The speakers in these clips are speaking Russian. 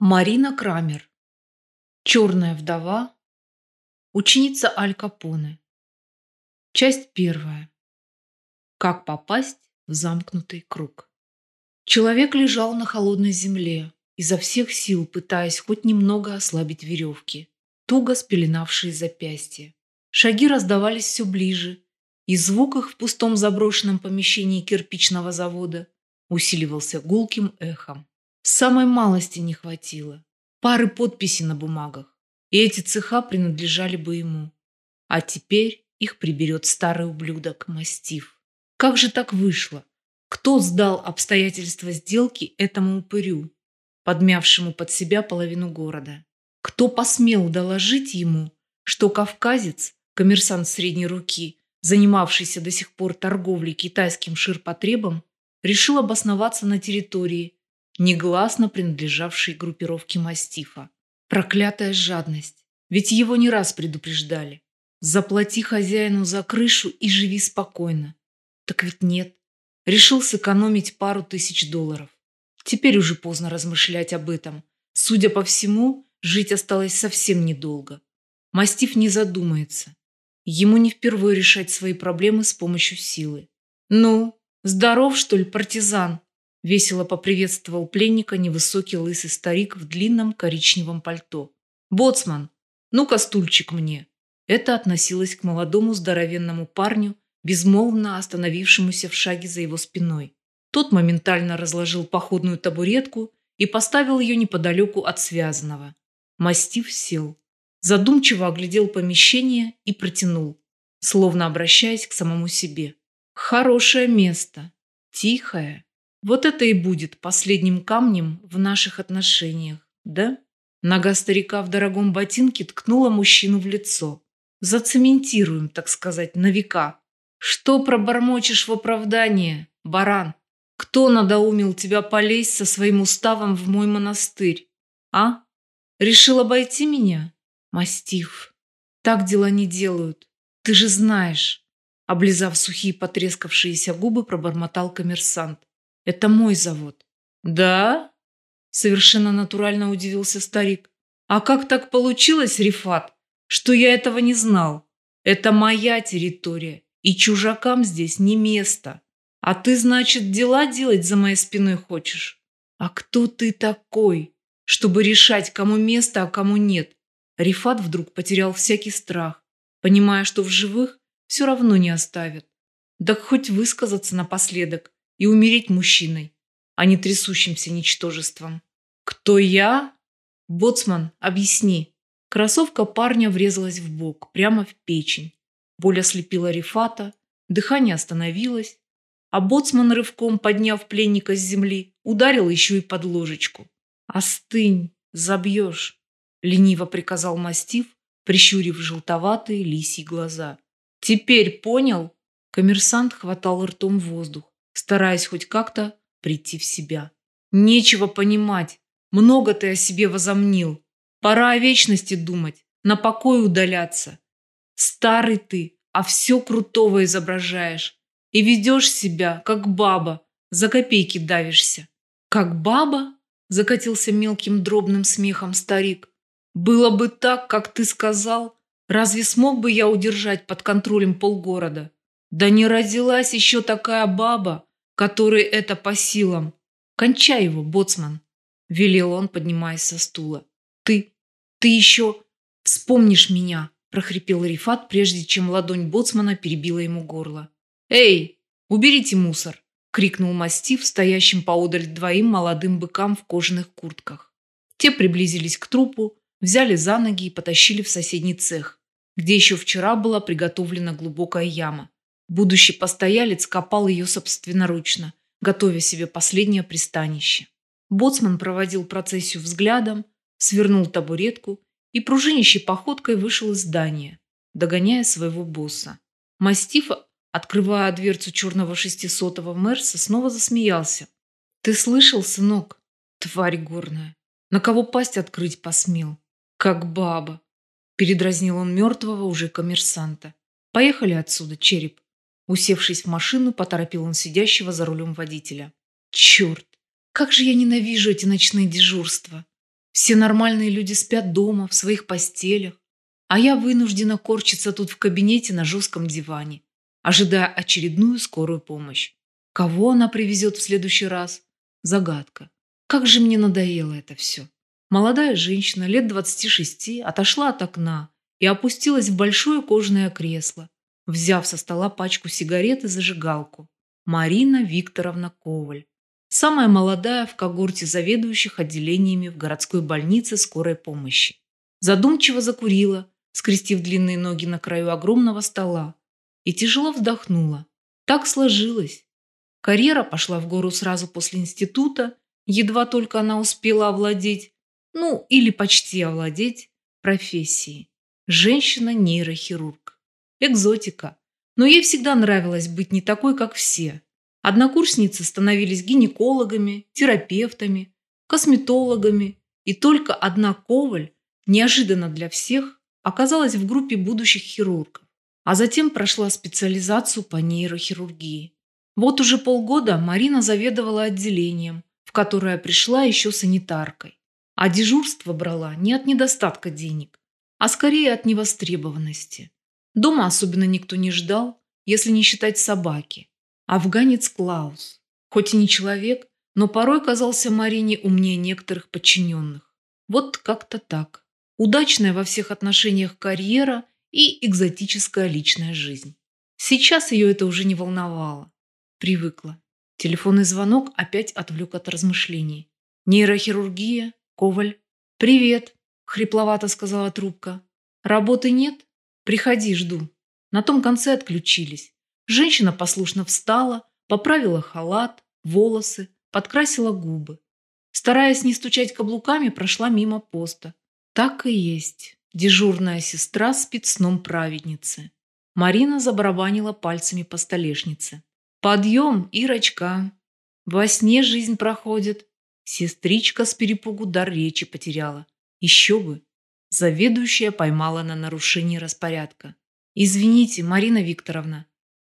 Марина Крамер. Черная вдова. Ученица Аль Капоне. Часть первая. Как попасть в замкнутый круг. Человек лежал на холодной земле, изо всех сил пытаясь хоть немного ослабить веревки, туго спеленавшие запястья. Шаги раздавались все ближе, и звук их в пустом заброшенном помещении кирпичного завода усиливался гулким эхом. Самой малости не хватило. Пары подписей на бумагах. И эти цеха принадлежали бы ему. А теперь их приберет старый ублюдок Мастив. Как же так вышло? Кто сдал обстоятельства сделки этому упырю, подмявшему под себя половину города? Кто посмел доложить ему, что кавказец, коммерсант средней руки, занимавшийся до сих пор торговлей китайским ширпотребом, решил обосноваться на территории, негласно принадлежавшей группировке мастифа. Проклятая жадность. Ведь его не раз предупреждали. Заплати хозяину за крышу и живи спокойно. Так ведь нет. Решил сэкономить пару тысяч долларов. Теперь уже поздно размышлять об этом. Судя по всему, жить осталось совсем недолго. Мастиф не задумается. Ему не впервые решать свои проблемы с помощью силы. «Ну, здоров, что ли, партизан?» Весело поприветствовал пленника невысокий лысый старик в длинном коричневом пальто. «Боцман, ну-ка стульчик мне!» Это относилось к молодому здоровенному парню, безмолвно остановившемуся в шаге за его спиной. Тот моментально разложил походную табуретку и поставил ее неподалеку от связанного. Мастив сел, задумчиво оглядел помещение и протянул, словно обращаясь к самому себе. «Хорошее место, тихое, вот это и будет последним камнем в наших отношениях, да? Нога старика в дорогом ботинке ткнула мужчину в лицо. Зацементируем, так сказать, на века. Что пробормочешь в оправдание, баран? Кто надоумил тебя полезть со своим уставом в мой монастырь? А? Решил обойти меня? Мастив. Так дела не делают. Ты же знаешь. Облизав сухие потрескавшиеся губы, пробормотал коммерсант. Это мой завод. Да? Совершенно натурально удивился старик. А как так получилось, Рифат, что я этого не знал? Это моя территория, и чужакам здесь не место. А ты, значит, дела делать за моей спиной хочешь? А кто ты такой, чтобы решать, кому место, а кому нет? Рифат вдруг потерял всякий страх, понимая, что в живых все равно не оставят. Да хоть высказаться напоследок, и умереть мужчиной, а не трясущимся ничтожеством. Кто я? Боцман, объясни. Кроссовка парня врезалась в бок, прямо в печень. Боль ослепила Рифата, дыхание остановилось, а боцман, рывком подняв пленника с земли, ударил еще и под ложечку. «Остынь, забьешь», — лениво приказал мастив, прищурив желтоватые лисьи глаза. «Теперь понял?» Коммерсант хватал ртом воздух стараясь хоть как-то прийти в себя. Нечего понимать. Много ты о себе возомнил. Пора о вечности думать, на покой удаляться. Старый ты, а все крутого изображаешь. И ведешь себя, как баба, за копейки давишься. Как баба? Закатился мелким дробным смехом старик. Было бы так, как ты сказал, разве смог бы я удержать под контролем полгорода? Да не родилась еще такая баба, который это по силам. Кончай его, боцман, велел он, поднимаясь со стула. Ты, ты еще вспомнишь меня, прохрипел Рифат, прежде чем ладонь боцмана перебила ему горло. Эй, уберите мусор, крикнул мастиф, стоящим поодаль двоим молодым быкам в кожаных куртках. Те приблизились к трупу, взяли за ноги и потащили в соседний цех, где еще вчера была приготовлена глубокая яма. Будущий постоялец копал ее собственноручно, готовя себе последнее пристанище. Боцман проводил процессию взглядом, свернул табуретку и пружинищей походкой вышел из здания, догоняя своего босса. Мастиф, открывая дверцу черного шестисотого Мерса, снова засмеялся. «Ты слышал, сынок? Тварь горная! На кого пасть открыть посмел? Как баба!» Передразнил он мертвого уже коммерсанта. «Поехали отсюда, череп!» Усевшись в машину, поторопил он сидящего за рулем водителя. «Черт! Как же я ненавижу эти ночные дежурства! Все нормальные люди спят дома, в своих постелях, а я вынуждена корчиться тут в кабинете на жестком диване, ожидая очередную скорую помощь. Кого она привезет в следующий раз? Загадка. Как же мне надоело это все. Молодая женщина, лет 26, отошла от окна и опустилась в большое кожаное кресло, взяв со стола пачку сигарет и зажигалку. Марина Викторовна Коваль. Самая молодая в когорте заведующих отделениями в городской больнице скорой помощи. Задумчиво закурила, скрестив длинные ноги на краю огромного стола, и тяжело вздохнула. Так сложилось. Карьера пошла в гору сразу после института, едва только она успела овладеть, ну или почти овладеть, профессией. Женщина-нейрохирург. Экзотика. Но ей всегда нравилось быть не такой, как все. Однокурсницы становились гинекологами, терапевтами, косметологами, и только одна Коваль, неожиданно для всех, оказалась в группе будущих хирургов, а затем прошла специализацию по нейрохирургии. Вот уже полгода Марина заведовала отделением, в которое пришла еще санитаркой, а дежурство брала не от недостатка денег, а скорее от невостребованности. Дома особенно никто не ждал, если не считать собаки. Афганец Клаус, хоть и не человек, но порой казался Марине умнее некоторых подчиненных. Вот как-то так. Удачная во всех отношениях карьера и экзотическая личная жизнь. Сейчас ее это уже не волновало. Привыкла. Телефонный звонок опять отвлек от размышлений. Нейрохирургия, Коваль. «Привет», – хрипловато сказала трубка. «Работы нет? Приходи, жду». На том конце отключились. Женщина послушно встала, поправила халат, волосы, подкрасила губы. Стараясь не стучать каблуками, прошла мимо поста. Так и есть. Дежурная сестра спит сном праведницы. Марина забарабанила пальцами по столешнице. «Подъем, Ирочка! Во сне жизнь проходит». Сестричка с перепугу дар речи потеряла. Еще бы. Заведующая поймала на нарушение распорядка. «Извините, Марина Викторовна,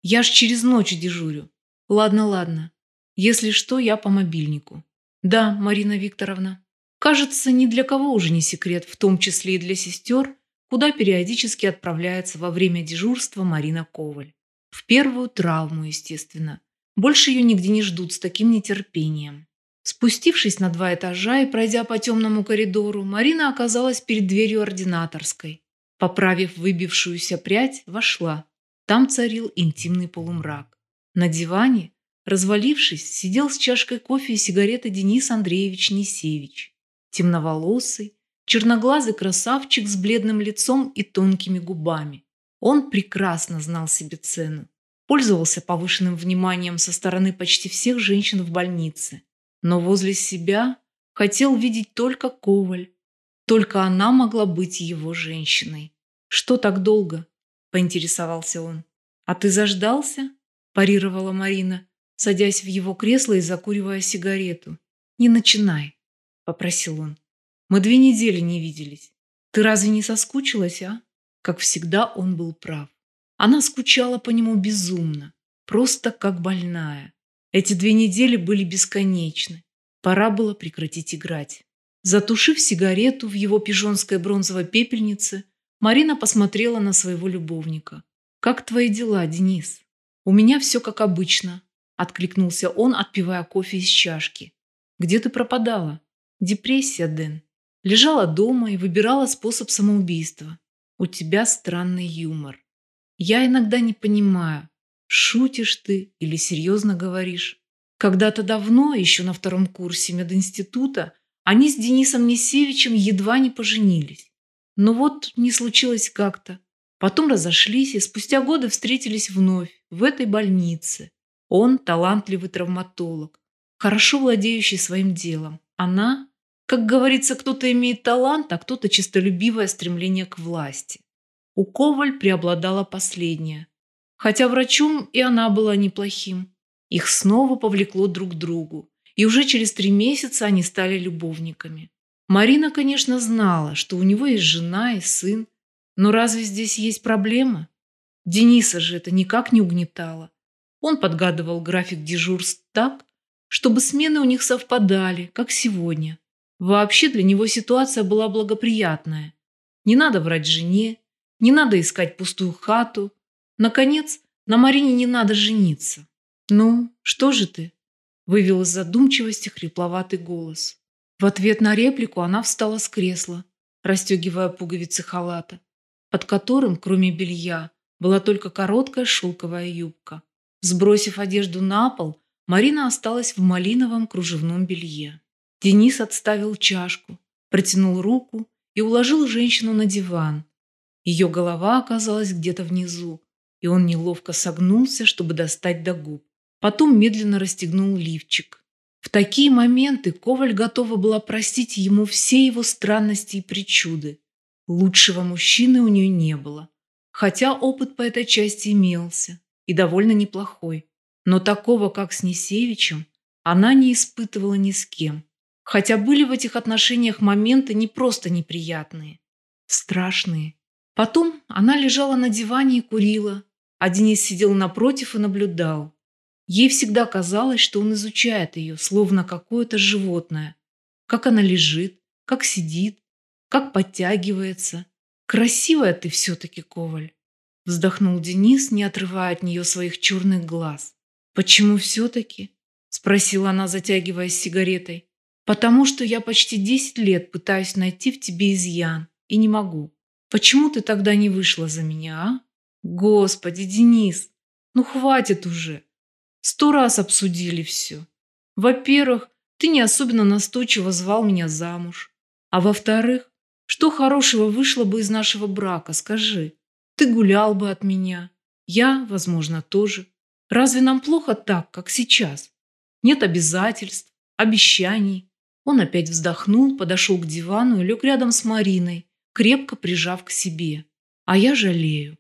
я ж через ночь дежурю. Ладно, ладно. Если что, я по мобильнику». «Да, Марина Викторовна». Кажется, ни для кого уже не секрет, в том числе и для сестер, куда периодически отправляется во время дежурства Марина Коваль. В первую травму, естественно. Больше ее нигде не ждут с таким нетерпением. Спустившись на два этажа и пройдя по темному коридору, Марина оказалась перед дверью ординаторской. Поправив выбившуюся прядь, вошла. Там царил интимный полумрак. На диване, развалившись, сидел с чашкой кофе и сигаретой Денис Андреевич Несевич темноволосый, черноглазый красавчик с бледным лицом и тонкими губами. Он прекрасно знал себе цену, пользовался повышенным вниманием со стороны почти всех женщин в больнице, но возле себя хотел видеть только Коваль. Только она могла быть его женщиной. «Что так долго?» – поинтересовался он. «А ты заждался?» – парировала Марина, садясь в его кресло и закуривая сигарету. «Не начинай попросил он. Мы две недели не виделись. Ты разве не соскучилась, а? Как всегда, он был прав. Она скучала по нему безумно, просто как больная. Эти две недели были бесконечны. Пора было прекратить играть. Затушив сигарету в его пижонской бронзовой пепельнице, Марина посмотрела на своего любовника. «Как твои дела, Денис?» «У меня все как обычно», – откликнулся он, отпивая кофе из чашки. «Где ты пропадала?» Депрессия, Дэн. Лежала дома и выбирала способ самоубийства. У тебя странный юмор. Я иногда не понимаю, шутишь ты или серьезно говоришь. Когда-то давно, еще на втором курсе мединститута, они с Денисом Несевичем едва не поженились. Но вот не случилось как-то. Потом разошлись и спустя годы встретились вновь, в этой больнице. Он талантливый травматолог, хорошо владеющий своим делом. Она как говорится, кто-то имеет талант, а кто-то честолюбивое стремление к власти. У Коваль преобладала последняя. Хотя врачом и она была неплохим. Их снова повлекло друг к другу. И уже через три месяца они стали любовниками. Марина, конечно, знала, что у него есть жена и сын. Но разве здесь есть проблема? Дениса же это никак не угнетало. Он подгадывал график дежурств так, чтобы смены у них совпадали, как сегодня. Вообще для него ситуация была благоприятная. Не надо врать жене, не надо искать пустую хату. Наконец, на Марине не надо жениться. «Ну, что же ты?» – вывел из задумчивости хрипловатый голос. В ответ на реплику она встала с кресла, расстегивая пуговицы халата, под которым, кроме белья, была только короткая шелковая юбка. Сбросив одежду на пол, Марина осталась в малиновом кружевном белье. Денис отставил чашку, протянул руку и уложил женщину на диван. Ее голова оказалась где-то внизу, и он неловко согнулся, чтобы достать до губ. Потом медленно расстегнул лифчик. В такие моменты Коваль готова была простить ему все его странности и причуды. Лучшего мужчины у нее не было. Хотя опыт по этой части имелся, и довольно неплохой. Но такого, как с Несевичем, она не испытывала ни с кем. Хотя были в этих отношениях моменты не просто неприятные, страшные. Потом она лежала на диване и курила, а Денис сидел напротив и наблюдал. Ей всегда казалось, что он изучает ее, словно какое-то животное. Как она лежит, как сидит, как подтягивается. Красивая ты все-таки, Коваль. Вздохнул Денис, не отрывая от нее своих черных глаз. Почему все-таки? Спросила она, затягиваясь сигаретой. Потому что я почти десять лет пытаюсь найти в тебе изъян и не могу. Почему ты тогда не вышла за меня, а? Господи, Денис, ну хватит уже. Сто раз обсудили все. Во-первых, ты не особенно настойчиво звал меня замуж. А во-вторых, что хорошего вышло бы из нашего брака, скажи? Ты гулял бы от меня. Я, возможно, тоже. Разве нам плохо так, как сейчас? Нет обязательств, обещаний. Он опять вздохнул, подошел к дивану и лег рядом с Мариной, крепко прижав к себе. А я жалею.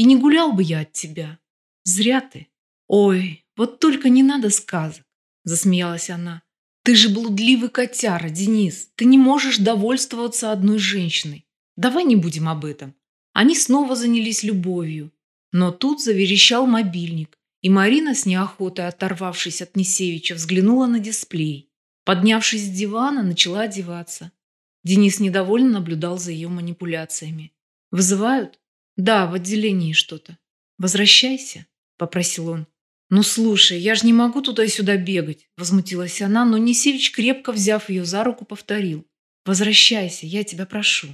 И не гулял бы я от тебя. Зря ты. Ой, вот только не надо сказок, засмеялась она. Ты же блудливый котяра, Денис. Ты не можешь довольствоваться одной женщиной. Давай не будем об этом. Они снова занялись любовью. Но тут заверещал мобильник, и Марина с неохотой, оторвавшись от Несевича, взглянула на дисплей. Поднявшись с дивана, начала одеваться. Денис недовольно наблюдал за ее манипуляциями. «Вызывают?» «Да, в отделении что-то». «Возвращайся», – попросил он. «Ну слушай, я же не могу туда-сюда бегать», – возмутилась она, но Несевич, крепко взяв ее за руку, повторил. «Возвращайся, я тебя прошу».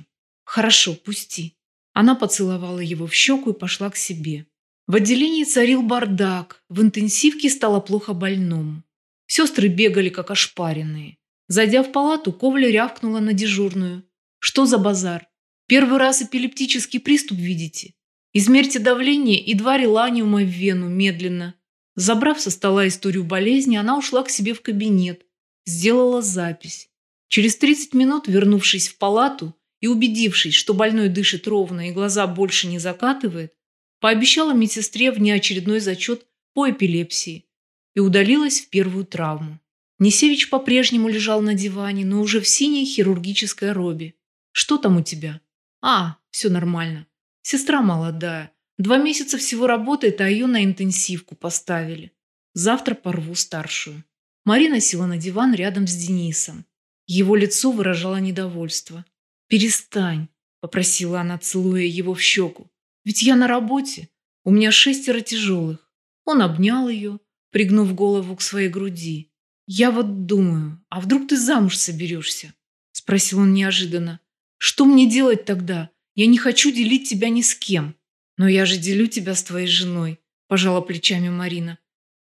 «Хорошо, пусти». Она поцеловала его в щеку и пошла к себе. В отделении царил бардак, в интенсивке стало плохо больному. Сестры бегали, как ошпаренные. Зайдя в палату, Ковля рявкнула на дежурную. «Что за базар? Первый раз эпилептический приступ видите? Измерьте давление и два реланиума в вену медленно. Забрав со стола историю болезни, она ушла к себе в кабинет, сделала запись. Через 30 минут, вернувшись в палату и убедившись, что больной дышит ровно и глаза больше не закатывает, пообещала медсестре внеочередной зачет по эпилепсии и удалилась в первую травму. Несевич по-прежнему лежал на диване, но уже в синей хирургической робе. «Что там у тебя?» «А, все нормально. Сестра молодая. Два месяца всего работает, а ее на интенсивку поставили. Завтра порву старшую. Марина села на диван рядом с Денисом. Его лицо выражало недовольство. «Перестань», – попросила она, целуя его в щеку. «Ведь я на работе. У меня шестеро тяжелых». Он обнял ее, пригнув голову к своей груди. «Я вот думаю, а вдруг ты замуж соберешься?» – спросил он неожиданно. «Что мне делать тогда? Я не хочу делить тебя ни с кем». «Но я же делю тебя с твоей женой», – пожала плечами Марина.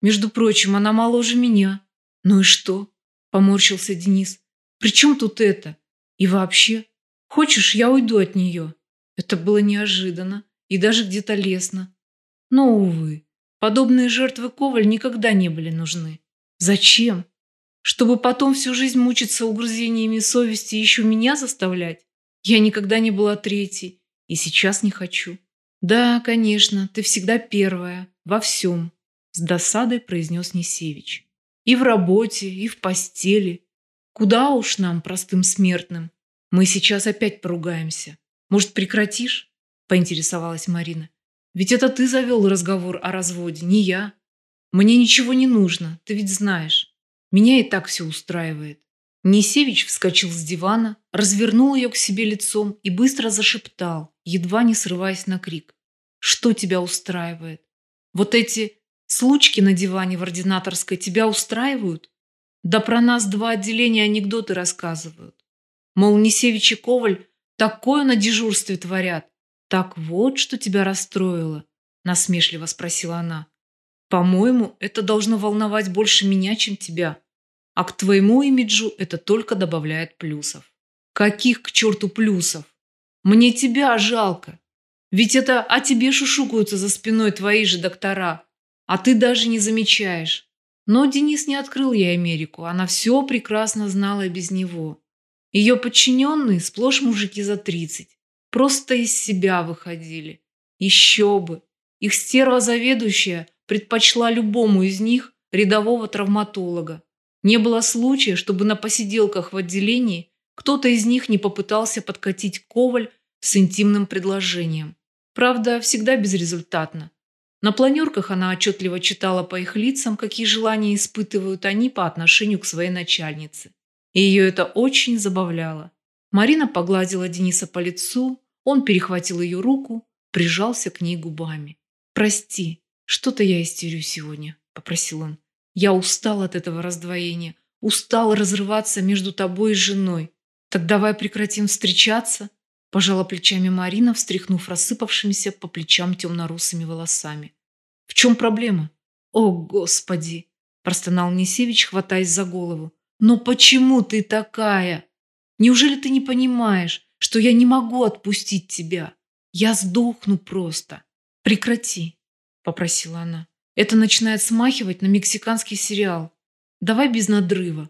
«Между прочим, она моложе меня». «Ну и что?» – поморщился Денис. «При чем тут это? И вообще, хочешь, я уйду от нее?» Это было неожиданно и даже где-то лестно. Но, увы, подобные жертвы Коваль никогда не были нужны. Зачем? Чтобы потом всю жизнь мучиться угрызениями совести и еще меня заставлять? Я никогда не была третьей и сейчас не хочу. «Да, конечно, ты всегда первая, во всем», – с досадой произнес Несевич. «И в работе, и в постели. Куда уж нам, простым смертным? Мы сейчас опять поругаемся. Может, прекратишь?» – поинтересовалась Марина. «Ведь это ты завел разговор о разводе, не я. Мне ничего не нужно, ты ведь знаешь. Меня и так все устраивает». Несевич вскочил с дивана, развернул ее к себе лицом и быстро зашептал, едва не срываясь на крик. «Что тебя устраивает? Вот эти случки на диване в ординаторской тебя устраивают? Да про нас два отделения анекдоты рассказывают. Мол, Несевич и Коваль такое на дежурстве творят. Так вот, что тебя расстроило?» Насмешливо спросила она. «По-моему, это должно волновать больше меня, чем тебя». А к твоему имиджу это только добавляет плюсов. Каких к черту плюсов? Мне тебя жалко. Ведь это о тебе шушукаются за спиной твои же доктора. А ты даже не замечаешь. Но Денис не открыл ей Америку. Она все прекрасно знала без него. Ее подчиненные сплошь мужики за тридцать. Просто из себя выходили. Еще бы. Их стерва заведующая предпочла любому из них рядового травматолога. Не было случая, чтобы на посиделках в отделении кто-то из них не попытался подкатить Коваль с интимным предложением. Правда, всегда безрезультатно. На планерках она отчетливо читала по их лицам, какие желания испытывают они по отношению к своей начальнице. И ее это очень забавляло. Марина погладила Дениса по лицу, он перехватил ее руку, прижался к ней губами. «Прости, что-то я истерю сегодня», – попросил он. Я устал от этого раздвоения, устал разрываться между тобой и женой. Так давай прекратим встречаться, пожала плечами Марина, встряхнув рассыпавшимися по плечам темно-русыми волосами. В чем проблема? О, Господи! простонал Несевич, хватаясь за голову. Но почему ты такая? Неужели ты не понимаешь, что я не могу отпустить тебя? Я сдохну просто. Прекрати, попросила она. Это начинает смахивать на мексиканский сериал. Давай без надрыва.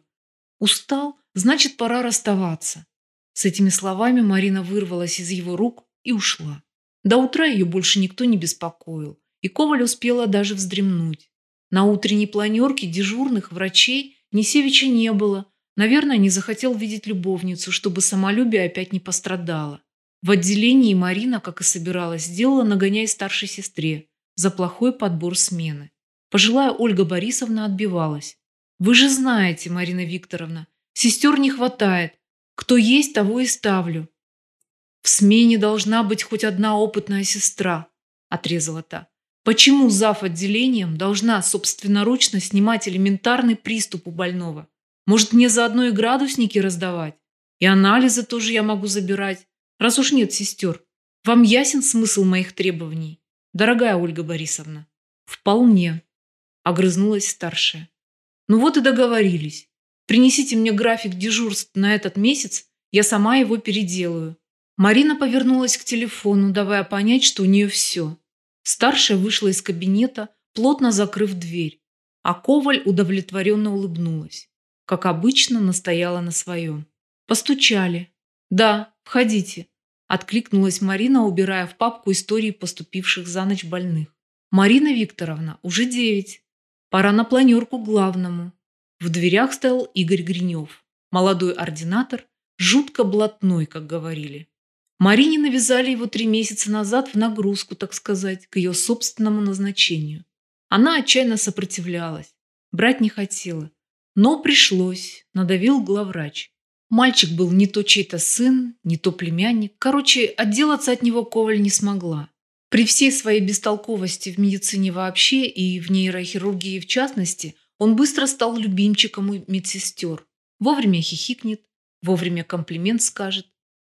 Устал, значит, пора расставаться. С этими словами Марина вырвалась из его рук и ушла. До утра ее больше никто не беспокоил, и Коваль успела даже вздремнуть. На утренней планерке дежурных врачей Несевича не было. Наверное, не захотел видеть любовницу, чтобы самолюбие опять не пострадало. В отделении Марина, как и собиралась, сделала нагоняй старшей сестре за плохой подбор смены. Пожилая Ольга Борисовна отбивалась. «Вы же знаете, Марина Викторовна, сестер не хватает. Кто есть, того и ставлю». «В смене должна быть хоть одна опытная сестра», – отрезала та. «Почему зав. отделением должна собственноручно снимать элементарный приступ у больного? Может, мне заодно и градусники раздавать? И анализы тоже я могу забирать, раз уж нет сестер. Вам ясен смысл моих требований?» Дорогая Ольга Борисовна, вполне, огрызнулась старшая. Ну вот и договорились. Принесите мне график дежурств на этот месяц, я сама его переделаю. Марина повернулась к телефону, давая понять, что у нее все. Старшая вышла из кабинета, плотно закрыв дверь, а Коваль удовлетворенно улыбнулась. Как обычно, настояла на своем. Постучали. «Да, входите», Откликнулась Марина, убирая в папку истории поступивших за ночь больных. «Марина Викторовна, уже девять. Пора на планерку главному». В дверях стоял Игорь Гринев, молодой ординатор, жутко блатной, как говорили. Марине навязали его три месяца назад в нагрузку, так сказать, к ее собственному назначению. Она отчаянно сопротивлялась, брать не хотела. Но пришлось, надавил главврач. Мальчик был не то чей-то сын, не то племянник. Короче, отделаться от него Коваль не смогла. При всей своей бестолковости в медицине вообще и в нейрохирургии в частности, он быстро стал любимчиком у медсестер. Вовремя хихикнет, вовремя комплимент скажет.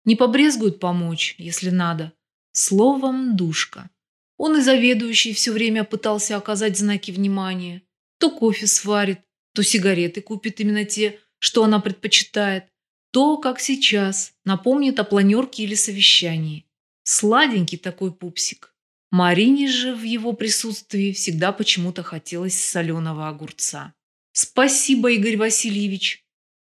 Не побрезгует помочь, если надо. Словом, душка. Он и заведующий все время пытался оказать знаки внимания. То кофе сварит, то сигареты купит именно те, что она предпочитает. То, как сейчас, напомнит о планерке или совещании. Сладенький такой пупсик. Марине же в его присутствии всегда почему-то хотелось соленого огурца. «Спасибо, Игорь Васильевич!»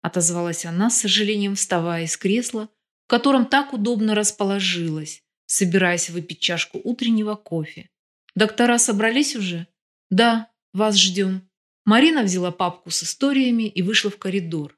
отозвалась она, с сожалением вставая из кресла, в котором так удобно расположилась, собираясь выпить чашку утреннего кофе. «Доктора собрались уже?» «Да, вас ждем». Марина взяла папку с историями и вышла в коридор.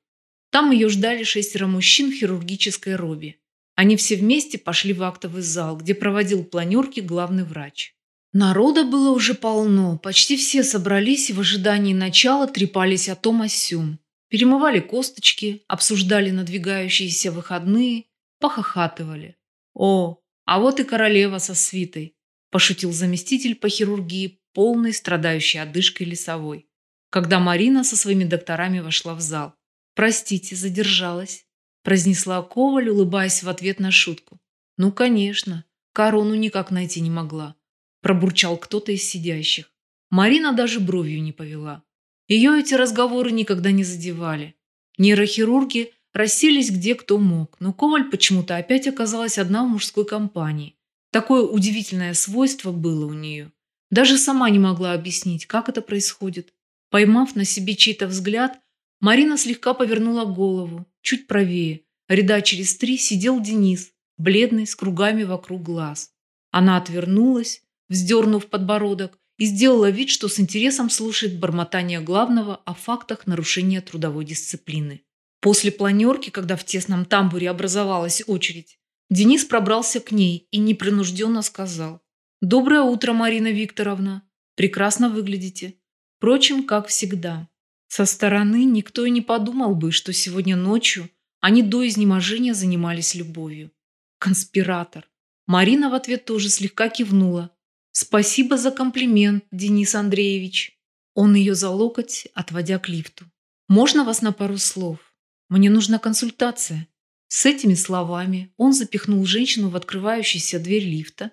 Там ее ждали шестеро мужчин в хирургической робе. Они все вместе пошли в актовый зал, где проводил планерки главный врач. Народа было уже полно, почти все собрались и в ожидании начала трепались о том о сём. перемывали косточки, обсуждали надвигающиеся выходные, похохатывали. «О, а вот и королева со свитой», – пошутил заместитель по хирургии, полный страдающий одышкой лесовой, когда Марина со своими докторами вошла в зал. «Простите, задержалась», – произнесла Коваль, улыбаясь в ответ на шутку. «Ну, конечно, корону никак найти не могла», – пробурчал кто-то из сидящих. Марина даже бровью не повела. Ее эти разговоры никогда не задевали. Нейрохирурги расселись где кто мог, но Коваль почему-то опять оказалась одна в мужской компании. Такое удивительное свойство было у нее. Даже сама не могла объяснить, как это происходит. Поймав на себе чей-то взгляд, Марина слегка повернула голову, чуть правее. Ряда через три сидел Денис, бледный, с кругами вокруг глаз. Она отвернулась, вздернув подбородок, и сделала вид, что с интересом слушает бормотание главного о фактах нарушения трудовой дисциплины. После планерки, когда в тесном тамбуре образовалась очередь, Денис пробрался к ней и непринужденно сказал «Доброе утро, Марина Викторовна. Прекрасно выглядите. Впрочем, как всегда. Со стороны никто и не подумал бы, что сегодня ночью они до изнеможения занимались любовью. Конспиратор. Марина в ответ тоже слегка кивнула, Спасибо за комплимент, Денис Андреевич. Он ее за локоть, отводя к лифту. Можно вас на пару слов? Мне нужна консультация. С этими словами он запихнул женщину в открывающуюся дверь лифта,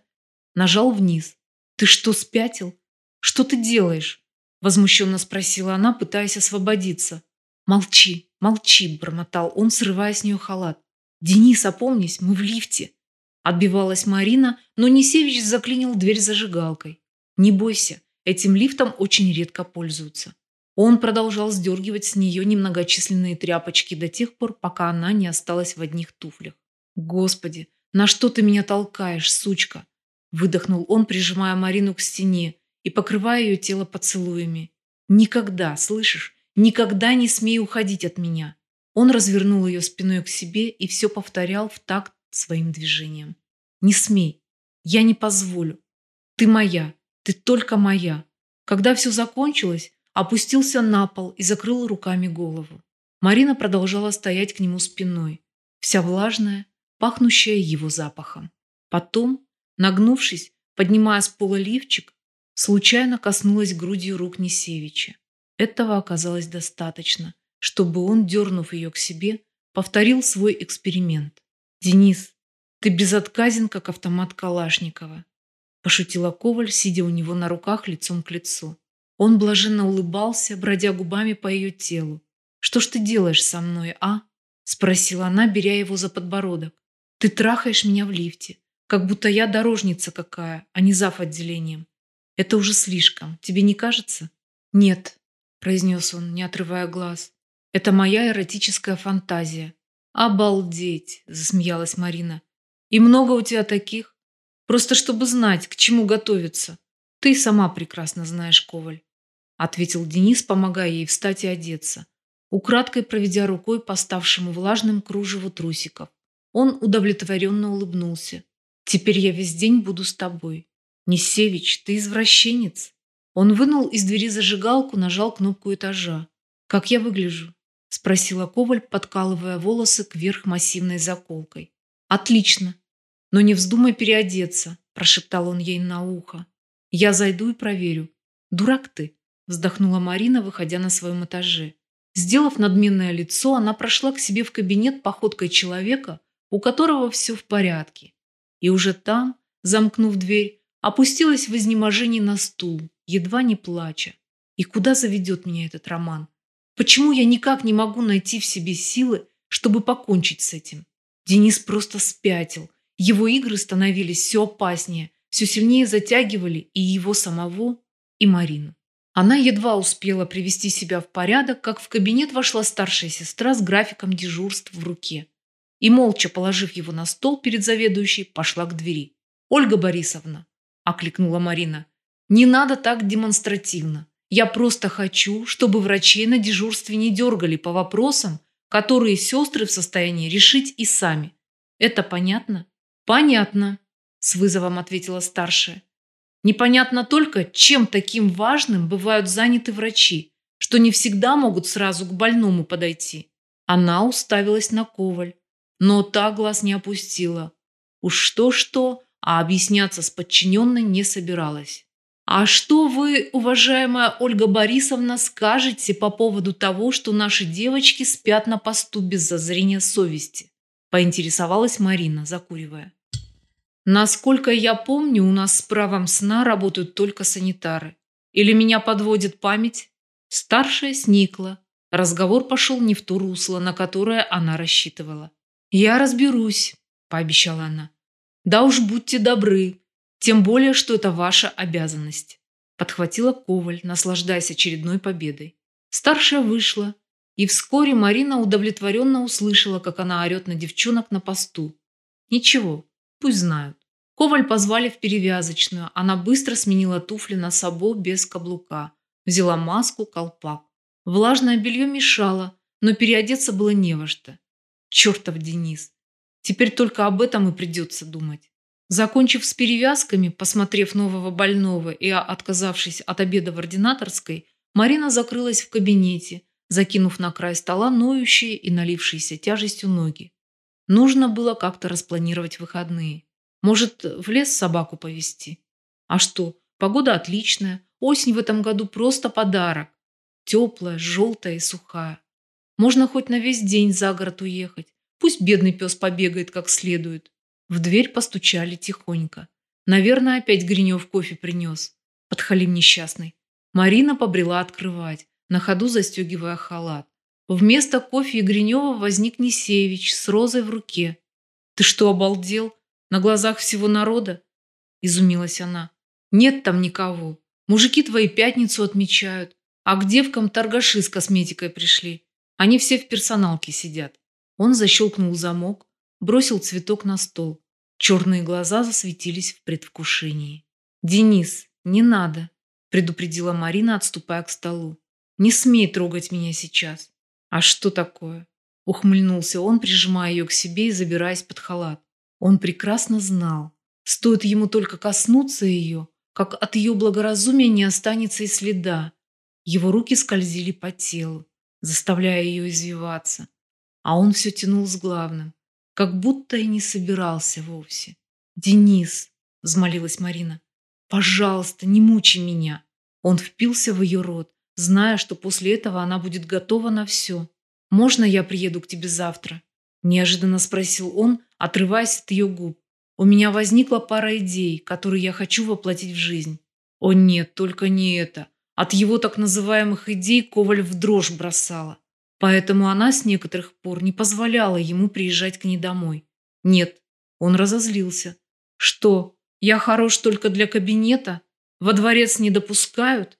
нажал вниз. Ты что, спятил? Что ты делаешь? Возмущенно спросила она, пытаясь освободиться. Молчи, молчи, бормотал он, срывая с нее халат. Денис, опомнись, мы в лифте. Отбивалась Марина, но Несевич заклинил дверь зажигалкой. «Не бойся, этим лифтом очень редко пользуются». Он продолжал сдергивать с нее немногочисленные тряпочки до тех пор, пока она не осталась в одних туфлях. «Господи, на что ты меня толкаешь, сучка?» Выдохнул он, прижимая Марину к стене и покрывая ее тело поцелуями. «Никогда, слышишь, никогда не смей уходить от меня». Он развернул ее спиной к себе и все повторял в такт своим движением. «Не смей! Я не позволю! Ты моя! Ты только моя!» Когда все закончилось, опустился на пол и закрыл руками голову. Марина продолжала стоять к нему спиной, вся влажная, пахнущая его запахом. Потом, нагнувшись, поднимая с пола лифчик, случайно коснулась грудью рук Несевича. Этого оказалось достаточно, чтобы он, дернув ее к себе, повторил свой эксперимент. «Денис, ты безотказен, как автомат Калашникова», пошутила Коваль, сидя у него на руках лицом к лицу. Он блаженно улыбался, бродя губами по ее телу. «Что ж ты делаешь со мной, а?» спросила она, беря его за подбородок. «Ты трахаешь меня в лифте, как будто я дорожница какая, а не зав. отделением. Это уже слишком, тебе не кажется?» «Нет», произнес он, не отрывая глаз. «Это моя эротическая фантазия. «Обалдеть!» – засмеялась Марина. «И много у тебя таких? Просто чтобы знать, к чему готовиться. Ты сама прекрасно знаешь, Коваль», – ответил Денис, помогая ей встать и одеться, украдкой проведя рукой по ставшему влажным кружеву трусиков. Он удовлетворенно улыбнулся. «Теперь я весь день буду с тобой. Несевич, ты извращенец». Он вынул из двери зажигалку, нажал кнопку этажа. «Как я выгляжу?» – спросила Коваль, подкалывая волосы кверх массивной заколкой. «Отлично. Но не вздумай переодеться», – прошептал он ей на ухо. «Я зайду и проверю». «Дурак ты», – вздохнула Марина, выходя на своем этаже. Сделав надменное лицо, она прошла к себе в кабинет походкой человека, у которого все в порядке. И уже там, замкнув дверь, опустилась в изнеможении на стул, едва не плача. И куда заведет меня этот роман? Почему я никак не могу найти в себе силы, чтобы покончить с этим? Денис просто спятил. Его игры становились все опаснее, все сильнее затягивали и его самого, и Марину. Она едва успела привести себя в порядок, как в кабинет вошла старшая сестра с графиком дежурств в руке. И, молча положив его на стол перед заведующей, пошла к двери. «Ольга Борисовна», – окликнула Марина, – «не надо так демонстративно. Я просто хочу, чтобы врачи на дежурстве не дергали по вопросам, которые сестры в состоянии решить и сами. Это понятно? Понятно, с вызовом ответила старшая. Непонятно только, чем таким важным бывают заняты врачи, что не всегда могут сразу к больному подойти. Она уставилась на Коваль, но та глаз не опустила. Уж что-что, а объясняться с подчиненной не собиралась. «А что вы, уважаемая Ольга Борисовна, скажете по поводу того, что наши девочки спят на посту без зазрения совести?» – поинтересовалась Марина, закуривая. «Насколько я помню, у нас с правом сна работают только санитары. Или меня подводит память?» Старшая сникла. Разговор пошел не в ту русло, на которое она рассчитывала. «Я разберусь», – пообещала она. «Да уж будьте добры, тем более, что это ваша обязанность», – подхватила Коваль, наслаждаясь очередной победой. Старшая вышла, и вскоре Марина удовлетворенно услышала, как она орет на девчонок на посту. «Ничего, пусть знают». Коваль позвали в перевязочную. Она быстро сменила туфли на сабо без каблука. Взяла маску, колпак. Влажное белье мешало, но переодеться было не во что. Чертов Денис. Теперь только об этом и придется думать. Закончив с перевязками, посмотрев нового больного и отказавшись от обеда в ординаторской, Марина закрылась в кабинете, закинув на край стола ноющие и налившиеся тяжестью ноги. Нужно было как-то распланировать выходные. Может, в лес собаку повести? А что, погода отличная, Осень в этом году просто подарок. Теплая, желтая и сухая. Можно хоть на весь день за город уехать. Пусть бедный пес побегает как следует. В дверь постучали тихонько. Наверное, опять Гринев кофе принес. Подхалим несчастный. Марина побрела открывать, на ходу застегивая халат. Вместо кофе и Гринева возник Несевич с розой в руке. «Ты что, обалдел? На глазах всего народа?» Изумилась она. «Нет там никого. Мужики твои пятницу отмечают, а к девкам торгаши с косметикой пришли. Они все в персоналке сидят. Он защелкнул замок, бросил цветок на стол. Черные глаза засветились в предвкушении. «Денис, не надо», – предупредила Марина, отступая к столу. «Не смей трогать меня сейчас». «А что такое?» – ухмыльнулся он, прижимая ее к себе и забираясь под халат. Он прекрасно знал, стоит ему только коснуться ее, как от ее благоразумия не останется и следа. Его руки скользили по телу, заставляя ее извиваться. А он все тянул с главным, как будто и не собирался вовсе. «Денис», — взмолилась Марина, — «пожалуйста, не мучи меня». Он впился в ее рот, зная, что после этого она будет готова на все. «Можно я приеду к тебе завтра?» – неожиданно спросил он, отрываясь от ее губ. У меня возникла пара идей, которые я хочу воплотить в жизнь. О нет, только не это. От его так называемых идей Коваль в дрожь бросала. Поэтому она с некоторых пор не позволяла ему приезжать к ней домой. Нет, он разозлился. Что, я хорош только для кабинета? Во дворец не допускают?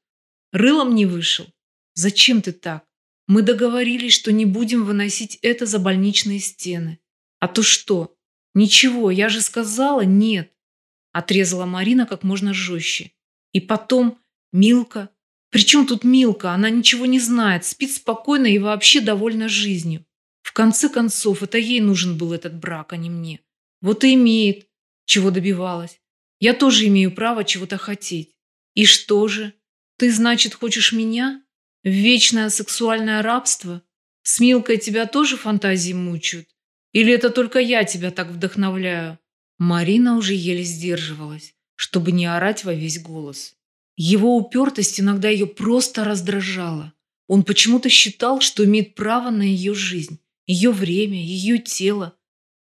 Рылом не вышел? Зачем ты так? Мы договорились, что не будем выносить это за больничные стены. А то что, «Ничего, я же сказала нет», – отрезала Марина как можно жестче. «И потом Милка. Причем тут Милка? Она ничего не знает, спит спокойно и вообще довольна жизнью. В конце концов, это ей нужен был этот брак, а не мне. Вот и имеет, чего добивалась. Я тоже имею право чего-то хотеть. И что же? Ты, значит, хочешь меня? вечное сексуальное рабство? С Милкой тебя тоже фантазии мучают? Или это только я тебя так вдохновляю?» Марина уже еле сдерживалась, чтобы не орать во весь голос. Его упертость иногда ее просто раздражала. Он почему-то считал, что имеет право на ее жизнь, ее время, ее тело.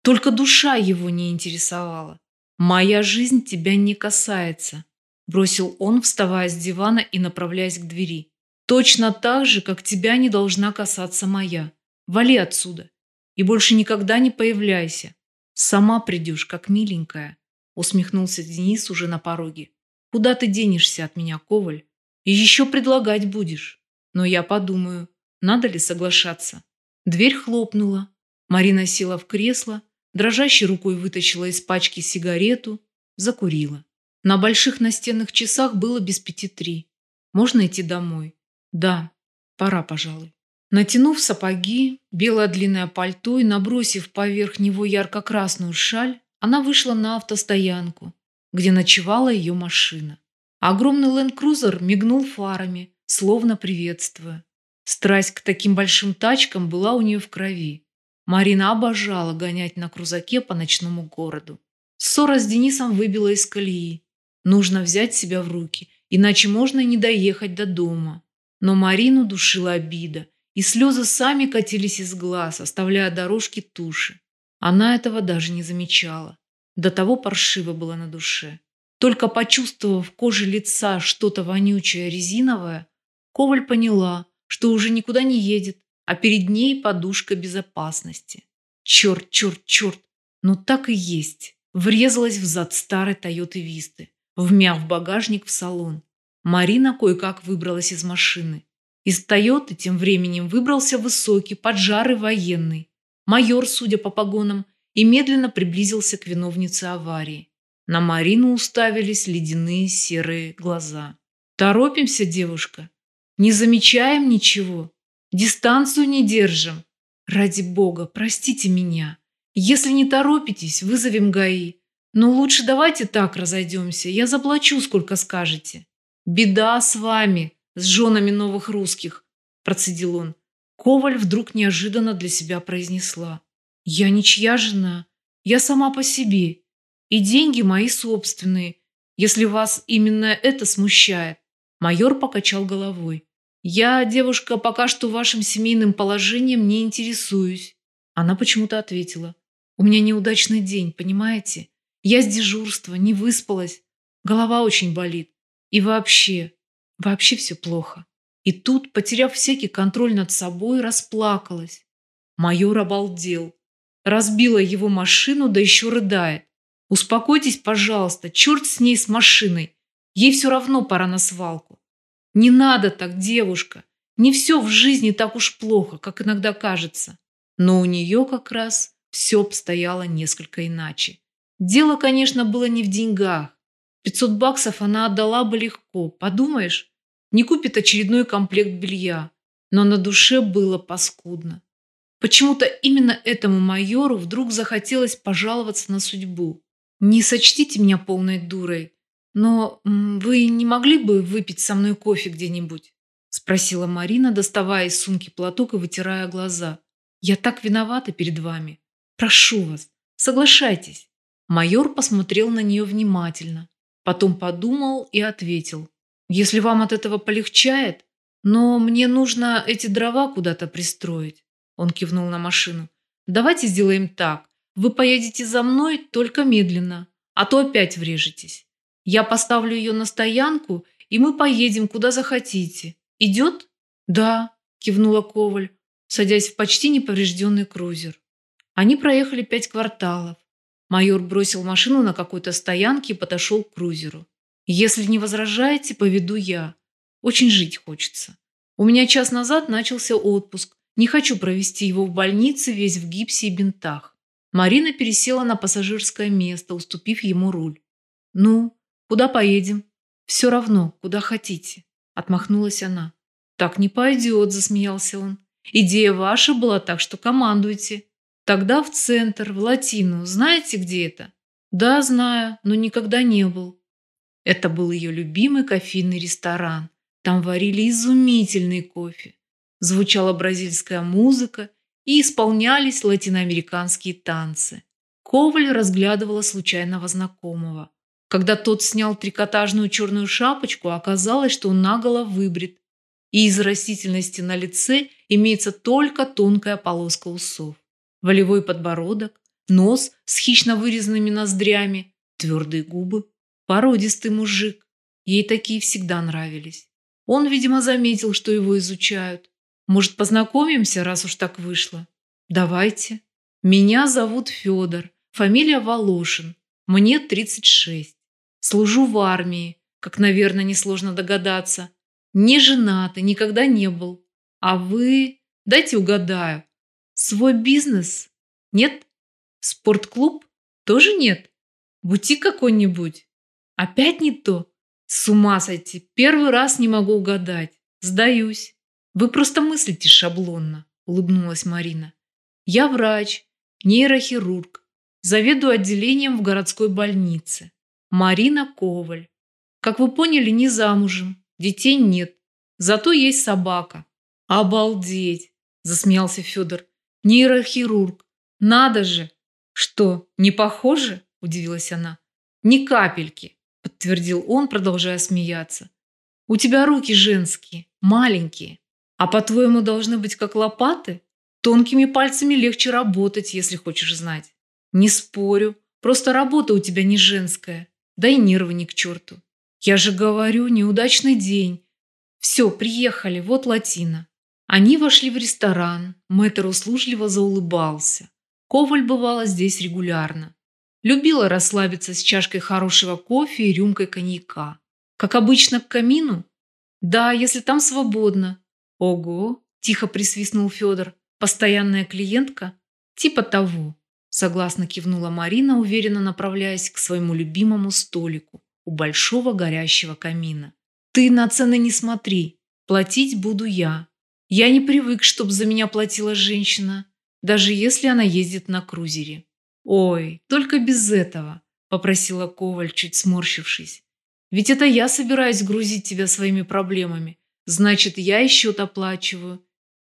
Только душа его не интересовала. «Моя жизнь тебя не касается», – бросил он, вставая с дивана и направляясь к двери. «Точно так же, как тебя не должна касаться моя. Вали отсюда и больше никогда не появляйся. Сама придешь, как миленькая», – усмехнулся Денис уже на пороге. «Куда ты денешься от меня, Коваль? И еще предлагать будешь. Но я подумаю, надо ли соглашаться». Дверь хлопнула. Марина села в кресло, дрожащей рукой вытащила из пачки сигарету, закурила. На больших настенных часах было без пяти три. Можно идти домой? Да, пора, пожалуй. Натянув сапоги, белое длинное пальто и набросив поверх него ярко-красную шаль, она вышла на автостоянку, где ночевала ее машина. Огромный ленд-крузер мигнул фарами, словно приветствуя. Страсть к таким большим тачкам была у нее в крови. Марина обожала гонять на крузаке по ночному городу. Ссора с Денисом выбила из колеи. Нужно взять себя в руки, иначе можно не доехать до дома. Но Марину душила обида, и слезы сами катились из глаз, оставляя дорожки туши. Она этого даже не замечала. До того паршиво было на душе. Только почувствовав коже лица что-то вонючее резиновое, Коваль поняла, что уже никуда не едет, а перед ней подушка безопасности. Черт, черт, черт, ну так и есть. Врезалась в зад старой Тойоты Висты, вмяв багажник в салон. Марина кое-как выбралась из машины. Из Тойоты тем временем выбрался высокий, поджарый военный. Майор, судя по погонам, и медленно приблизился к виновнице аварии. На Марину уставились ледяные серые глаза. «Торопимся, девушка. Не замечаем ничего. Дистанцию не держим. Ради бога, простите меня. Если не торопитесь, вызовем ГАИ. Но лучше давайте так разойдемся. Я заплачу, сколько скажете. Беда с вами, с женами новых русских, процедил он. Коваль вдруг неожиданно для себя произнесла. Я ничья жена. Я сама по себе. И деньги мои собственные, если вас именно это смущает. Майор покачал головой. «Я, девушка, пока что вашим семейным положением не интересуюсь». Она почему-то ответила. «У меня неудачный день, понимаете? Я с дежурства, не выспалась. Голова очень болит. И вообще, вообще все плохо». И тут, потеряв всякий контроль над собой, расплакалась. Майор обалдел. Разбила его машину, да еще рыдает. «Успокойтесь, пожалуйста, черт с ней с машиной. Ей все равно пора на свалку. Не надо так, девушка. Не все в жизни так уж плохо, как иногда кажется. Но у нее как раз все обстояло несколько иначе. Дело, конечно, было не в деньгах. 500 баксов она отдала бы легко, подумаешь, не купит очередной комплект белья. Но на душе было паскудно. Почему-то именно этому майору вдруг захотелось пожаловаться на судьбу. Не сочтите меня полной дурой, «Но вы не могли бы выпить со мной кофе где-нибудь?» Спросила Марина, доставая из сумки платок и вытирая глаза. «Я так виновата перед вами. Прошу вас, соглашайтесь». Майор посмотрел на нее внимательно. Потом подумал и ответил. «Если вам от этого полегчает, но мне нужно эти дрова куда-то пристроить». Он кивнул на машину. «Давайте сделаем так. Вы поедете за мной только медленно, а то опять врежетесь. Я поставлю ее на стоянку, и мы поедем, куда захотите. Идет?» «Да», – кивнула Коваль, садясь в почти неповрежденный крузер. Они проехали пять кварталов. Майор бросил машину на какой-то стоянке и подошел к крузеру. «Если не возражаете, поведу я. Очень жить хочется. У меня час назад начался отпуск. Не хочу провести его в больнице весь в гипсе и бинтах». Марина пересела на пассажирское место, уступив ему руль. «Ну, Куда поедем? Все равно, куда хотите. Отмахнулась она. Так не пойдет, засмеялся он. Идея ваша была так, что командуйте. Тогда в центр, в Латину. Знаете, где это? Да, знаю, но никогда не был. Это был ее любимый кофейный ресторан. Там варили изумительный кофе. Звучала бразильская музыка и исполнялись латиноамериканские танцы. Коваль разглядывала случайного знакомого. Когда тот снял трикотажную черную шапочку, оказалось, что он наголо выбрит, и из растительности на лице имеется только тонкая полоска усов. Волевой подбородок, нос с хищно вырезанными ноздрями, твердые губы. Породистый мужик. Ей такие всегда нравились. Он, видимо, заметил, что его изучают. Может, познакомимся, раз уж так вышло? Давайте. Меня зовут Федор, фамилия Волошин. Мне 36. Служу в армии, как, наверное, несложно догадаться. Не женат и никогда не был. А вы... Дайте угадаю. Свой бизнес? Нет? Спортклуб? Тоже нет? Бутик какой-нибудь? Опять не то? С ума сойти. Первый раз не могу угадать. Сдаюсь. Вы просто мыслите шаблонно, улыбнулась Марина. Я врач, нейрохирург. Заведую отделением в городской больнице. Марина Коваль. Как вы поняли, не замужем, детей нет. Зато есть собака. Обалдеть, засмеялся Федор. Нейрохирург. Надо же. Что, не похоже? Удивилась она. Ни капельки, подтвердил он, продолжая смеяться. У тебя руки женские, маленькие. А по-твоему должны быть как лопаты? Тонкими пальцами легче работать, если хочешь знать. Не спорю, просто работа у тебя не женская. Да и нервы ни к черту. Я же говорю, неудачный день. Все, приехали, вот латина. Они вошли в ресторан. Мэтр услужливо заулыбался. Коваль бывала здесь регулярно. Любила расслабиться с чашкой хорошего кофе и рюмкой коньяка. Как обычно, к камину? Да, если там свободно. Ого, тихо присвистнул Федор. Постоянная клиентка? Типа того. Согласно кивнула Марина, уверенно направляясь к своему любимому столику у большого горящего камина. Ты на цены не смотри. Платить буду я. Я не привык, чтобы за меня платила женщина, даже если она ездит на крузере. Ой, только без этого, попросила Коваль, чуть сморщившись. Ведь это я собираюсь грузить тебя своими проблемами. Значит, я и счет оплачиваю.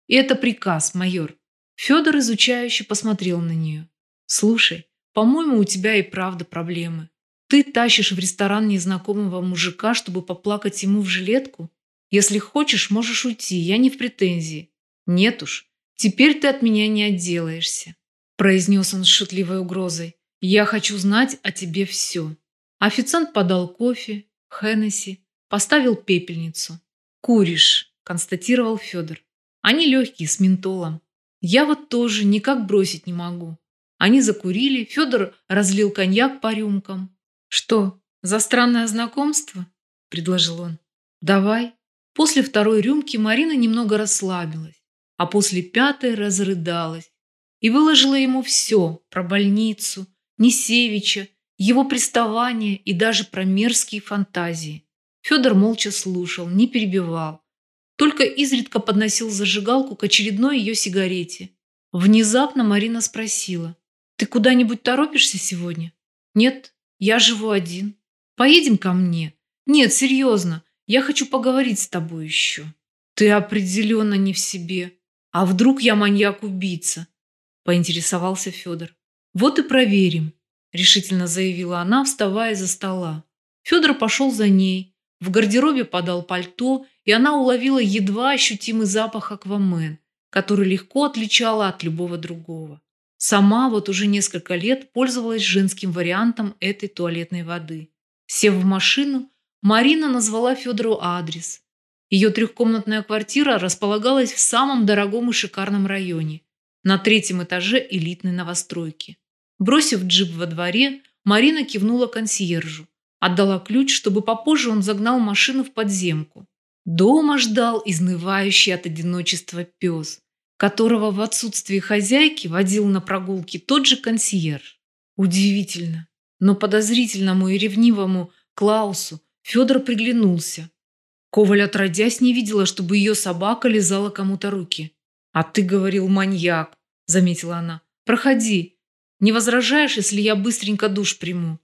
И это приказ, майор. Федор изучающе посмотрел на нее. Слушай, по-моему, у тебя и правда проблемы. Ты тащишь в ресторан незнакомого мужика, чтобы поплакать ему в жилетку? Если хочешь, можешь уйти, я не в претензии. Нет уж, теперь ты от меня не отделаешься, произнес он с шутливой угрозой. Я хочу знать о тебе все. Официант подал кофе, Хеннесси, поставил пепельницу. Куришь, констатировал Федор. Они легкие, с ментолом. Я вот тоже никак бросить не могу. Они закурили, Федор разлил коньяк по рюмкам. «Что, за странное знакомство?» – предложил он. «Давай». После второй рюмки Марина немного расслабилась, а после пятой разрыдалась и выложила ему все про больницу, Несевича, его приставания и даже про мерзкие фантазии. Федор молча слушал, не перебивал, только изредка подносил зажигалку к очередной ее сигарете. Внезапно Марина спросила, «Ты куда-нибудь торопишься сегодня?» «Нет, я живу один. Поедем ко мне?» «Нет, серьезно, я хочу поговорить с тобой еще». «Ты определенно не в себе. А вдруг я маньяк-убийца?» поинтересовался Федор. «Вот и проверим», решительно заявила она, вставая за стола. Федор пошел за ней. В гардеробе подал пальто, и она уловила едва ощутимый запах аквамен, который легко отличала от любого другого. Сама вот уже несколько лет пользовалась женским вариантом этой туалетной воды. Сев в машину, Марина назвала Федору адрес. Ее трехкомнатная квартира располагалась в самом дорогом и шикарном районе, на третьем этаже элитной новостройки. Бросив джип во дворе, Марина кивнула консьержу. Отдала ключ, чтобы попозже он загнал машину в подземку. Дома ждал изнывающий от одиночества пес которого в отсутствии хозяйки водил на прогулки тот же консьерж. Удивительно, но подозрительному и ревнивому Клаусу Федор приглянулся. Коваль отродясь не видела, чтобы ее собака лизала кому-то руки. «А ты говорил маньяк», – заметила она. «Проходи. Не возражаешь, если я быстренько душ приму?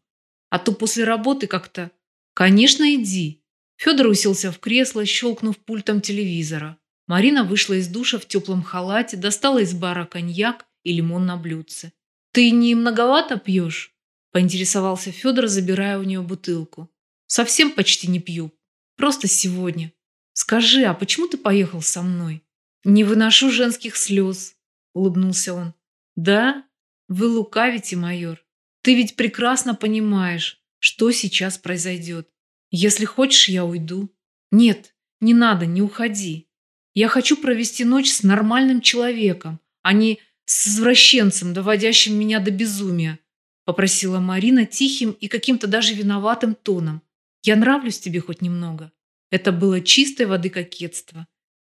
А то после работы как-то...» «Конечно, иди». Федор уселся в кресло, щелкнув пультом телевизора. Марина вышла из душа в теплом халате, достала из бара коньяк и лимон на блюдце. «Ты не многовато пьешь?» – поинтересовался Федор, забирая у нее бутылку. «Совсем почти не пью. Просто сегодня. Скажи, а почему ты поехал со мной?» «Не выношу женских слез», – улыбнулся он. «Да? Вы лукавите, майор. Ты ведь прекрасно понимаешь, что сейчас произойдет. Если хочешь, я уйду». «Нет, не надо, не уходи. Я хочу провести ночь с нормальным человеком, а не с извращенцем, доводящим меня до безумия», попросила Марина тихим и каким-то даже виноватым тоном. «Я нравлюсь тебе хоть немного». Это было чистой воды кокетство.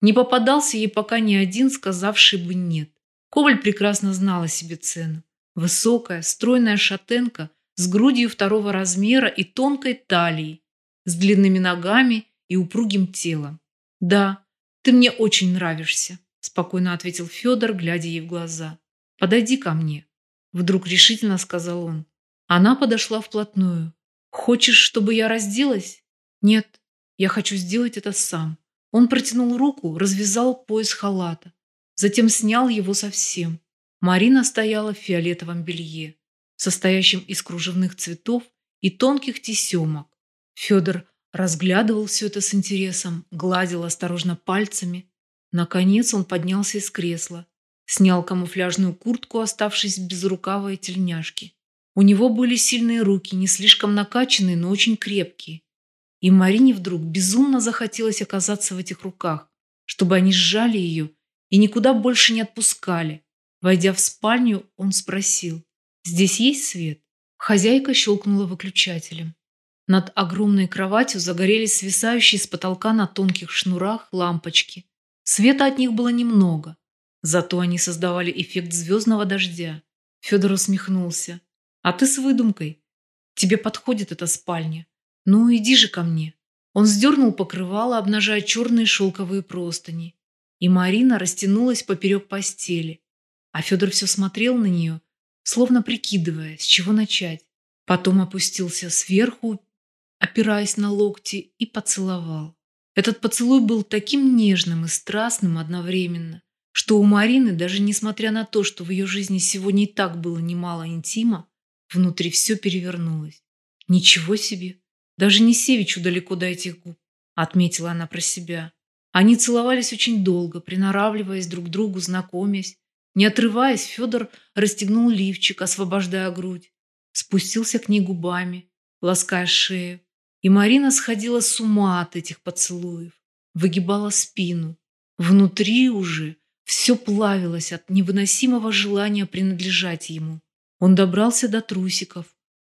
Не попадался ей пока ни один, сказавший бы «нет». Коваль прекрасно знала себе цену. Высокая, стройная шатенка с грудью второго размера и тонкой талией, с длинными ногами и упругим телом. Да, «Ты мне очень нравишься», – спокойно ответил Федор, глядя ей в глаза. «Подойди ко мне», – вдруг решительно сказал он. Она подошла вплотную. «Хочешь, чтобы я разделась?» «Нет, я хочу сделать это сам. Он протянул руку, развязал пояс халата. Затем снял его совсем. Марина стояла в фиолетовом белье, состоящем из кружевных цветов и тонких тесемок. Федор разглядывал все это с интересом, гладил осторожно пальцами. Наконец он поднялся из кресла, снял камуфляжную куртку, оставшись без рукава и тельняшки. У него были сильные руки, не слишком накачанные, но очень крепкие. И Марине вдруг безумно захотелось оказаться в этих руках, чтобы они сжали ее и никуда больше не отпускали. Войдя в спальню, он спросил, «Здесь есть свет?» Хозяйка щелкнула выключателем. Над огромной кроватью загорелись свисающие с потолка на тонких шнурах лампочки. Света от них было немного, зато они создавали эффект звездного дождя. Федор усмехнулся. «А ты с выдумкой. Тебе подходит эта спальня. Ну, иди же ко мне». Он сдернул покрывало, обнажая черные шелковые простыни. И Марина растянулась поперек постели. А Федор все смотрел на нее, словно прикидывая, с чего начать. Потом опустился сверху, опираясь на локти, и поцеловал. Этот поцелуй был таким нежным и страстным одновременно, что у Марины, даже несмотря на то, что в ее жизни сегодня и так было немало интима, внутри все перевернулось. Ничего себе! Даже не Севичу далеко до этих губ, отметила она про себя. Они целовались очень долго, приноравливаясь друг к другу, знакомясь. Не отрываясь, Федор расстегнул лифчик, освобождая грудь. Спустился к ней губами, лаская шею. И Марина сходила с ума от этих поцелуев, выгибала спину. Внутри уже все плавилось от невыносимого желания принадлежать ему. Он добрался до трусиков,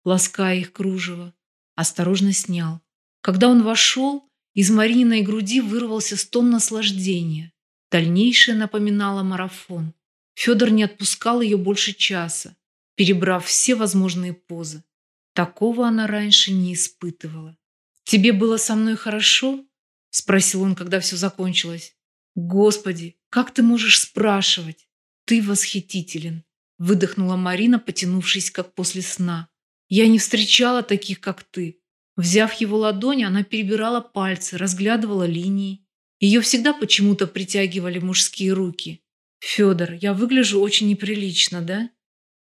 лаская их кружево, осторожно снял. Когда он вошел, из Марининой груди вырвался стон наслаждения. Дальнейшее напоминало марафон. Федор не отпускал ее больше часа, перебрав все возможные позы. Такого она раньше не испытывала. «Тебе было со мной хорошо?» – спросил он, когда все закончилось. «Господи, как ты можешь спрашивать? Ты восхитителен!» – выдохнула Марина, потянувшись, как после сна. «Я не встречала таких, как ты. Взяв его ладони, она перебирала пальцы, разглядывала линии. Ее всегда почему-то притягивали мужские руки. «Федор, я выгляжу очень неприлично, да?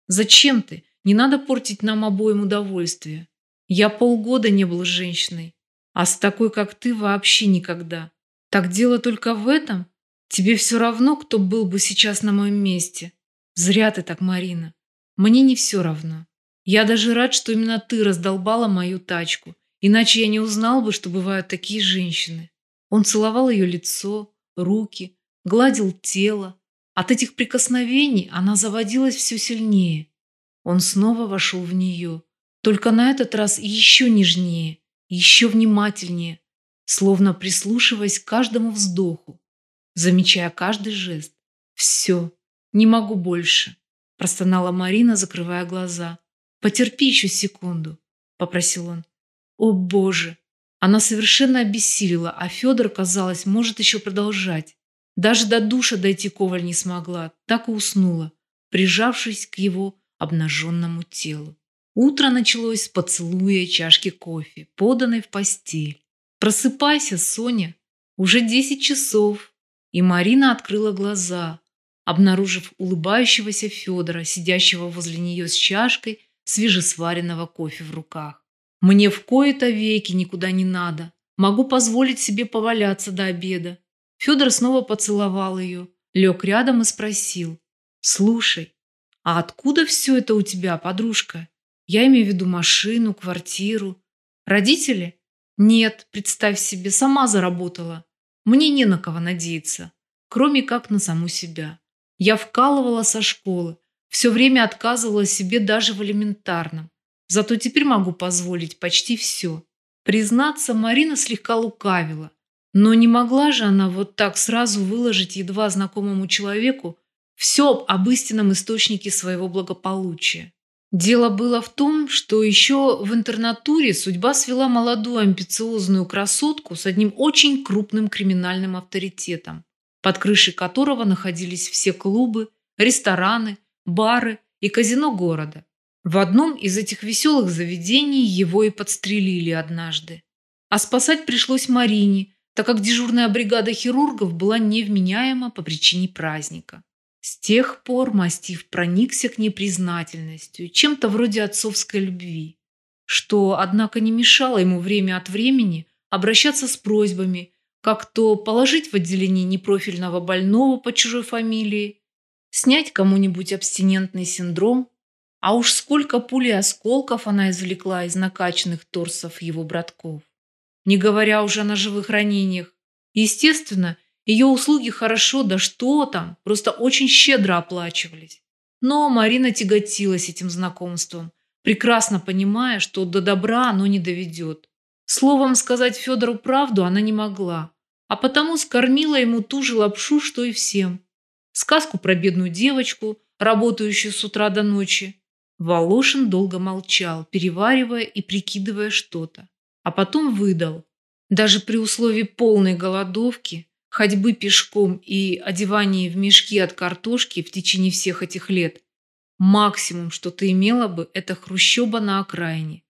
Зачем ты? Не надо портить нам обоим удовольствие. Я полгода не был женщиной, а с такой, как ты, вообще никогда. Так дело только в этом? Тебе все равно, кто был бы сейчас на моем месте. Зря ты так, Марина. Мне не все равно. Я даже рад, что именно ты раздолбала мою тачку. Иначе я не узнал бы, что бывают такие женщины. Он целовал ее лицо, руки, гладил тело. От этих прикосновений она заводилась все сильнее. Он снова вошел в нее, только на этот раз еще нежнее, еще внимательнее, словно прислушиваясь к каждому вздоху, замечая каждый жест. «Все, не могу больше», – простонала Марина, закрывая глаза. «Потерпи еще секунду», – попросил он. О боже! Она совершенно обессилила, а Федор, казалось, может еще продолжать. Даже до душа дойти Коваль не смогла, так и уснула, прижавшись к его обнаженному телу. Утро началось с поцелуя чашки кофе, поданной в постель. «Просыпайся, Соня! Уже десять часов!» И Марина открыла глаза, обнаружив улыбающегося Федора, сидящего возле нее с чашкой свежесваренного кофе в руках. Мне в кои-то веки никуда не надо. Могу позволить себе поваляться до обеда. Федор снова поцеловал ее, лег рядом и спросил. «Слушай, а откуда все это у тебя, подружка? Я имею в виду машину, квартиру. Родители? Нет, представь себе, сама заработала. Мне не на кого надеяться, кроме как на саму себя. Я вкалывала со школы, все время отказывала себе даже в элементарном. Зато теперь могу позволить почти все. Признаться, Марина слегка лукавила. Но не могла же она вот так сразу выложить едва знакомому человеку все об истинном источнике своего благополучия. Дело было в том, что еще в интернатуре судьба свела молодую амбициозную красотку с одним очень крупным криминальным авторитетом, под крышей которого находились все клубы, рестораны, бары и казино города. В одном из этих веселых заведений его и подстрелили однажды. А спасать пришлось Марине, так как дежурная бригада хирургов была невменяема по причине праздника. С тех пор мастиф проникся к ней признательностью, чем-то вроде отцовской любви, что, однако, не мешало ему время от времени обращаться с просьбами, как то положить в отделении непрофильного больного по чужой фамилии, снять кому-нибудь абстинентный синдром, а уж сколько пуль и осколков она извлекла из накачанных торсов его братков. Не говоря уже о ножевых ранениях. Естественно, ее услуги хорошо, да что там, просто очень щедро оплачивались. Но Марина тяготилась этим знакомством, прекрасно понимая, что до добра оно не доведет. Словом, сказать Федору правду она не могла, а потому скормила ему ту же лапшу, что и всем. Сказку про бедную девочку, работающую с утра до ночи. Волошин долго молчал, переваривая и прикидывая что-то, а потом выдал. Даже при условии полной голодовки ходьбы пешком и одевании в мешки от картошки в течение всех этих лет, максимум, что ты имела бы, это хрущоба на окраине.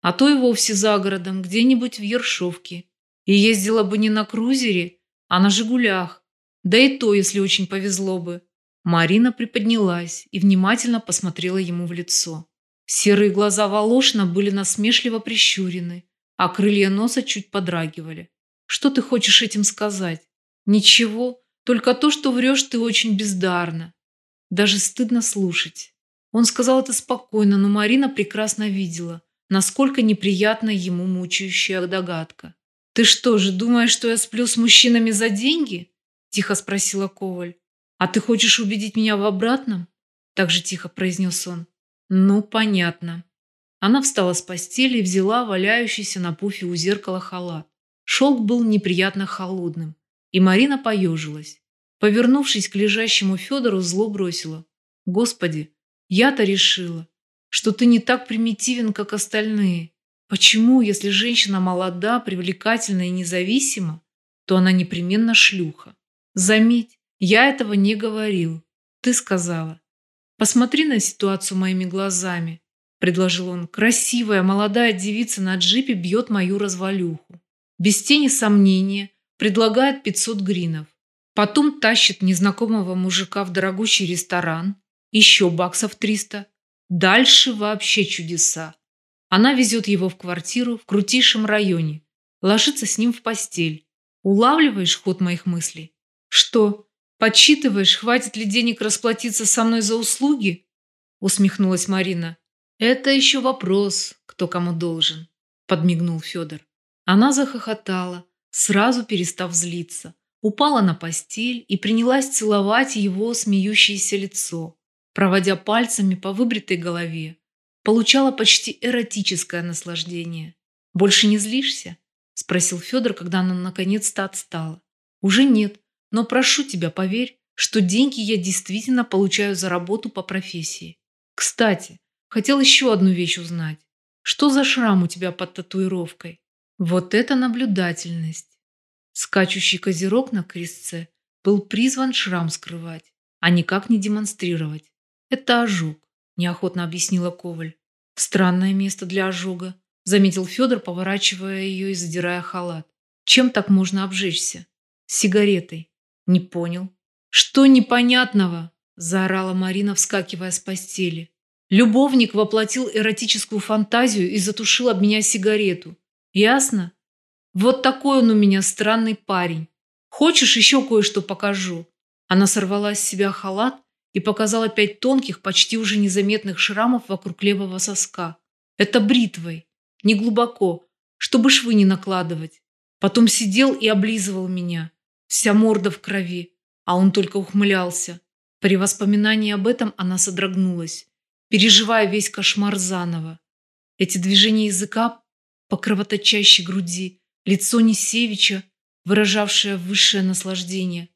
А то и вовсе за городом, где-нибудь в Ершовке. И ездила бы не на крузере, а на «Жигулях». Да и то, если очень повезло бы. Марина приподнялась и внимательно посмотрела ему в лицо. Серые глаза Волошина были насмешливо прищурены, а крылья носа чуть подрагивали. «Что ты хочешь этим сказать?» Ничего, только то, что врешь ты очень бездарно. Даже стыдно слушать. Он сказал это спокойно, но Марина прекрасно видела, насколько неприятна ему мучающая догадка. «Ты что же, думаешь, что я сплю с мужчинами за деньги?» – тихо спросила Коваль. «А ты хочешь убедить меня в обратном?» – так же тихо произнес он. «Ну, понятно». Она встала с постели и взяла валяющийся на пуфе у зеркала халат. Шелк был неприятно холодным. И Марина поежилась. Повернувшись к лежащему Федору, зло бросила. «Господи, я-то решила, что ты не так примитивен, как остальные. Почему, если женщина молода, привлекательна и независима, то она непременно шлюха? Заметь, я этого не говорил. Ты сказала. Посмотри на ситуацию моими глазами, предложил он. Красивая молодая девица на джипе бьет мою развалюху. Без тени сомнения, предлагает 500 гринов. Потом тащит незнакомого мужика в дорогущий ресторан, еще баксов 300. Дальше вообще чудеса. Она везет его в квартиру в крутейшем районе, ложится с ним в постель. Улавливаешь ход моих мыслей? Что, подсчитываешь, хватит ли денег расплатиться со мной за услуги? Усмехнулась Марина. Это еще вопрос, кто кому должен, подмигнул Федор. Она захохотала, сразу перестав злиться, упала на постель и принялась целовать его смеющееся лицо, проводя пальцами по выбритой голове. Получала почти эротическое наслаждение. «Больше не злишься?» – спросил Федор, когда она наконец-то отстала. «Уже нет, но прошу тебя, поверь, что деньги я действительно получаю за работу по профессии. Кстати, хотел еще одну вещь узнать. Что за шрам у тебя под татуировкой?» Вот это наблюдательность! Скачущий козерог на крестце был призван шрам скрывать, а никак не демонстрировать. Это ожог, неохотно объяснила Коваль. Странное место для ожога, заметил Федор, поворачивая ее и задирая халат. Чем так можно обжечься? Сигаретой. Не понял. Что непонятного? Заорала Марина, вскакивая с постели. Любовник воплотил эротическую фантазию и затушил об меня сигарету. Ясно? Вот такой он у меня странный парень. Хочешь, еще кое-что покажу?» Она сорвала с себя халат и показала пять тонких, почти уже незаметных шрамов вокруг левого соска. «Это бритвой. Не глубоко, чтобы швы не накладывать. Потом сидел и облизывал меня. Вся морда в крови, а он только ухмылялся. При воспоминании об этом она содрогнулась, переживая весь кошмар заново. Эти движения языка по кровоточащей груди, лицо Несевича, выражавшее высшее наслаждение.